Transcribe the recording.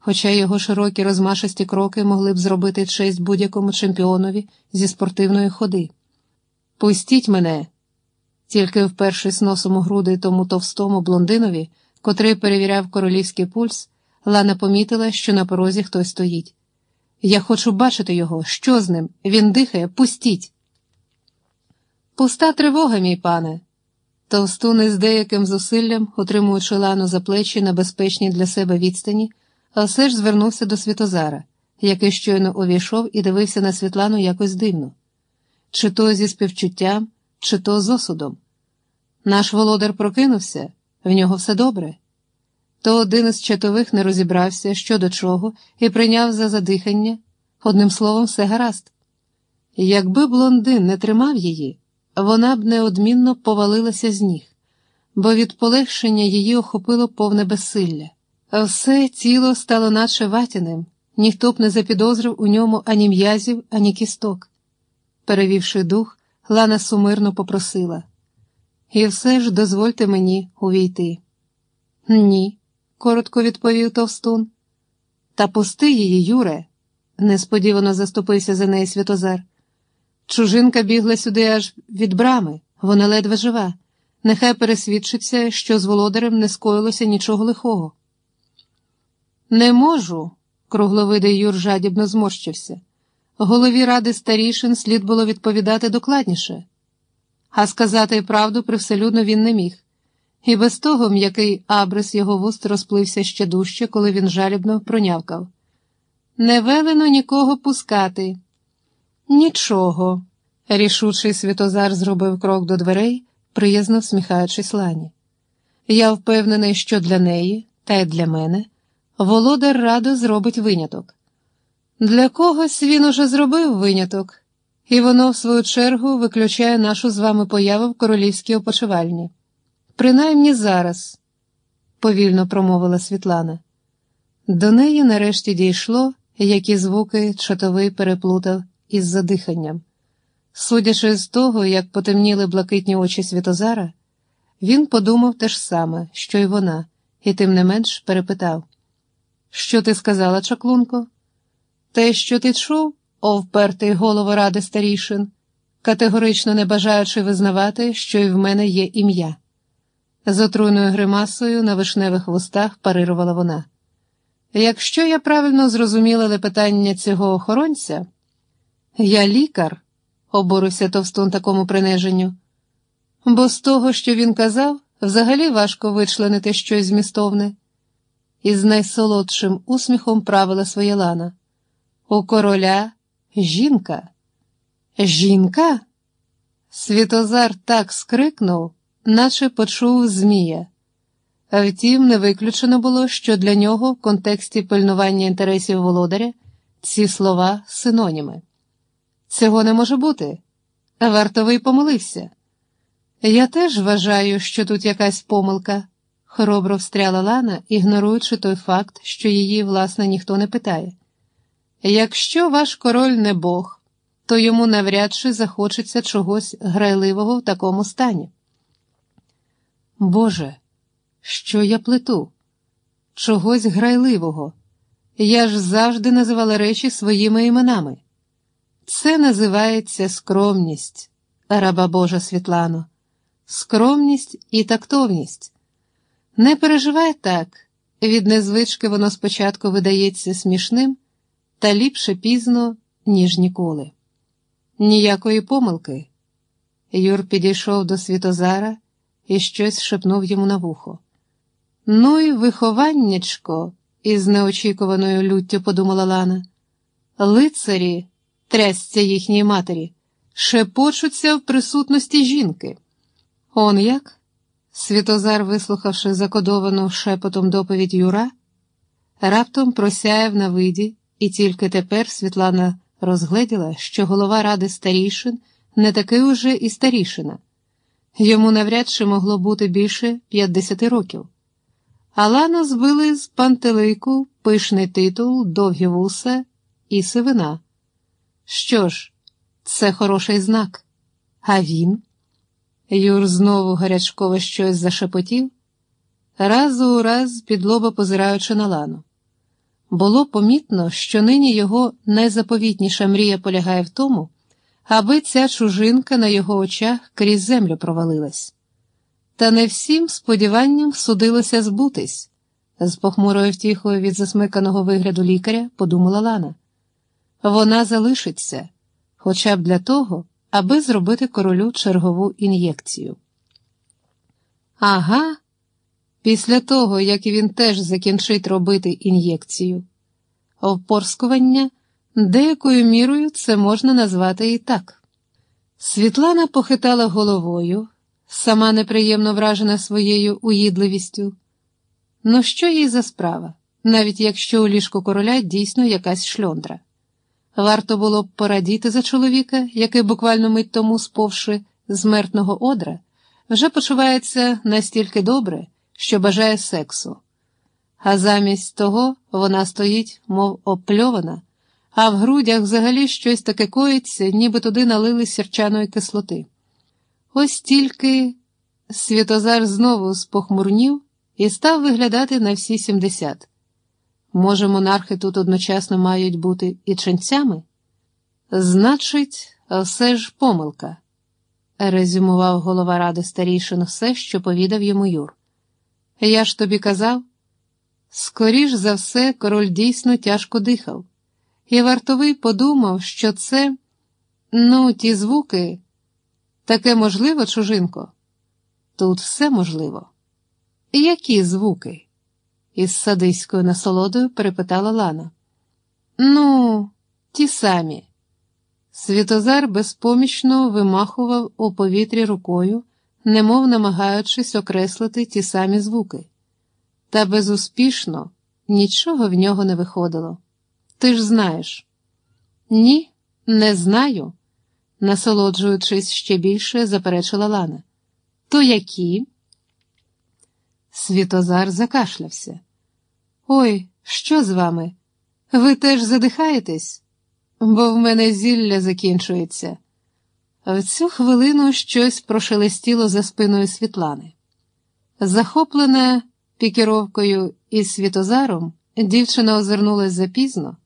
хоча його широкі розмашисті кроки могли б зробити честь будь-якому чемпіонові зі спортивної ходи. Пустіть мене, тільки впершись носом у груди тому товстому блондинові, котрий перевіряв королівський пульс, Лана помітила, що на порозі хтось стоїть. Я хочу бачити його. Що з ним? Він дихає, пустіть. Пуста тривога, мій пане. Товстун із деяким зусиллям, отримуючи лану за плечі на безпечній для себе відстані, а ж звернувся до Світозара, який щойно увійшов і дивився на Світлану якось дивно, чи то зі співчуттям, чи то з осудом. Наш володар прокинувся, в нього все добре. То один із чатових не розібрався, що до чого, і прийняв за задихання, одним словом, все гаразд. Якби блондин не тримав її, вона б неодмінно повалилася з ніг, бо від полегшення її охопило повне безсилля. Все тіло стало наче ватяним, ніхто б не запідозрив у ньому ані м'язів, ані кісток. Перевівши дух, Лана сумирно попросила. І все ж дозвольте мені увійти. Ні, коротко відповів Товстун. Та пусти її, Юре, несподівано заступився за неї Святозар. Чужинка бігла сюди аж від брами, вона ледве жива. Нехай пересвідчиться, що з володарем не скоїлося нічого лихого. Не можу, кругловидий Юр жадібно зморщився. Голові ради старішин слід було відповідати докладніше, а сказати правду привселюдно він не міг. І без того м'який абрис його вуст розплився ще дужче, коли він жалібно пронявкав. Не велено нікого пускати. Нічого. Рішучий Святозар зробив крок до дверей, приязно всміхаючись лані. Я впевнений, що для неї, та й для мене, володар радо зробить виняток. Для когось він уже зробив виняток, і воно, в свою чергу, виключає нашу з вами появу в королівській опочивальні. Принаймні зараз, повільно промовила Світлана. До неї нарешті дійшло, які звуки чотовий переплутав із задиханням. Судячи з того, як потемніли блакитні очі Світозара, він подумав те ж саме, що й вона, і тим не менш перепитав: Що ти сказала, чаклунко? Те, що ти чув, о впертий голово ради старішин, категорично не бажаючи визнавати, що й в мене є ім'я. З отруйною гримасою на вишневих вустах парирувала вона. Якщо я правильно зрозуміла лепетання цього охоронця, я лікар, обурився товстун такому приниженню, бо з того, що він казав, взагалі важко вичленити щось змістовне, і з найсолодшим усміхом правила своя лана. У короля жінка. Жінка? Світозар так скрикнув, наче почув Змія. Втім, не виключено було, що для нього в контексті пильнування інтересів володаря ці слова синоніми. Цього не може бути. Вартовий помилився. Я теж вважаю, що тут якась помилка, хоробро встряла Лана, ігноруючи той факт, що її, власне, ніхто не питає. Якщо ваш король не Бог, то йому навряд чи захочеться чогось грайливого в такому стані. Боже, що я плету? Чогось грайливого. Я ж завжди називала речі своїми іменами. Це називається скромність, раба Божа Світлано, скромність і тактовність. Не переживай так, від незвички воно спочатку видається смішним, та ліпше пізно, ніж ніколи. Ніякої помилки. Юр підійшов до Світозара і щось шепнув йому на вухо. Ну й вихованнячко, із неочікуваною люттю подумала Лана. Лицарі, трясця їхньої матері, шепочуться в присутності жінки. Он як? Світозар, вислухавши закодовану шепотом доповідь Юра, раптом просяяв на виді, і тільки тепер Світлана розгледіла, що голова ради старішин не такий уже і старішина. Йому навряд чи могло бути більше 50 років. Алану збили з пантелику пишний титул, довгі вуса і сивина. Що ж, це хороший знак. А він? Юр знову гарячково щось зашепотів, раз у раз підлоба позираючи на лану. Було помітно, що нині його найзаповітніша мрія полягає в тому, аби ця чужинка на його очах крізь землю провалилась. Та не всім сподіванням судилося збутись, з похмурою втіхою від засмиканого вигляду лікаря подумала Лана. Вона залишиться, хоча б для того, аби зробити королю чергову ін'єкцію. Ага, після того, як він теж закінчить робити ін'єкцію. Впорскування деякою мірою це можна назвати і так. Світлана похитала головою, сама неприємно вражена своєю уїдливістю. Ну, що їй за справа, навіть якщо у ліжку короля дійсно якась шльондра. Варто було б порадіти за чоловіка, який буквально мить тому сповши змертного одра, вже почувається настільки добре, що бажає сексу. А замість того вона стоїть, мов опльована, а в грудях взагалі щось таке коїться, ніби туди налили сірчаної кислоти. Ось тільки Світозар знову спохмурнів і став виглядати на всі сімдесят. Може, монархи тут одночасно мають бути і ченцями? Значить, все ж помилка, резюмував голова ради старішин все, що повідав йому Юр. Я ж тобі казав, скоріш за все, король дійсно тяжко дихав, і вартовий подумав, що це, ну, ті звуки, таке можливо, чужинко? Тут все можливо. Які звуки? Із садиською насолодою перепитала Лана. Ну, ті самі. Світозар безпомічно вимахував у повітрі рукою, немов намагаючись окреслити ті самі звуки. Та безуспішно нічого в нього не виходило. Ти ж знаєш? Ні, не знаю, насолоджуючись ще більше, заперечила Лана. То які? Світозар закашлявся. Ой, що з вами? Ви теж задихаєтесь? Бо в мене зілля закінчується. В цю хвилину щось прошелестіло за спиною Світлани. Захоплена пікіровкою із Світозаром, дівчина озирнулась запізно.